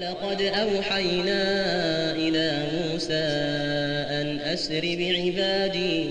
ولقد أوحينا إلى موسى أن أسر بعبادي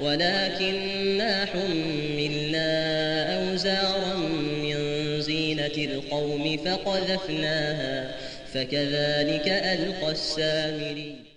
ولكننا حملنا أوزارا من زينة القوم فقذفناها فكذلك ألقى السامري.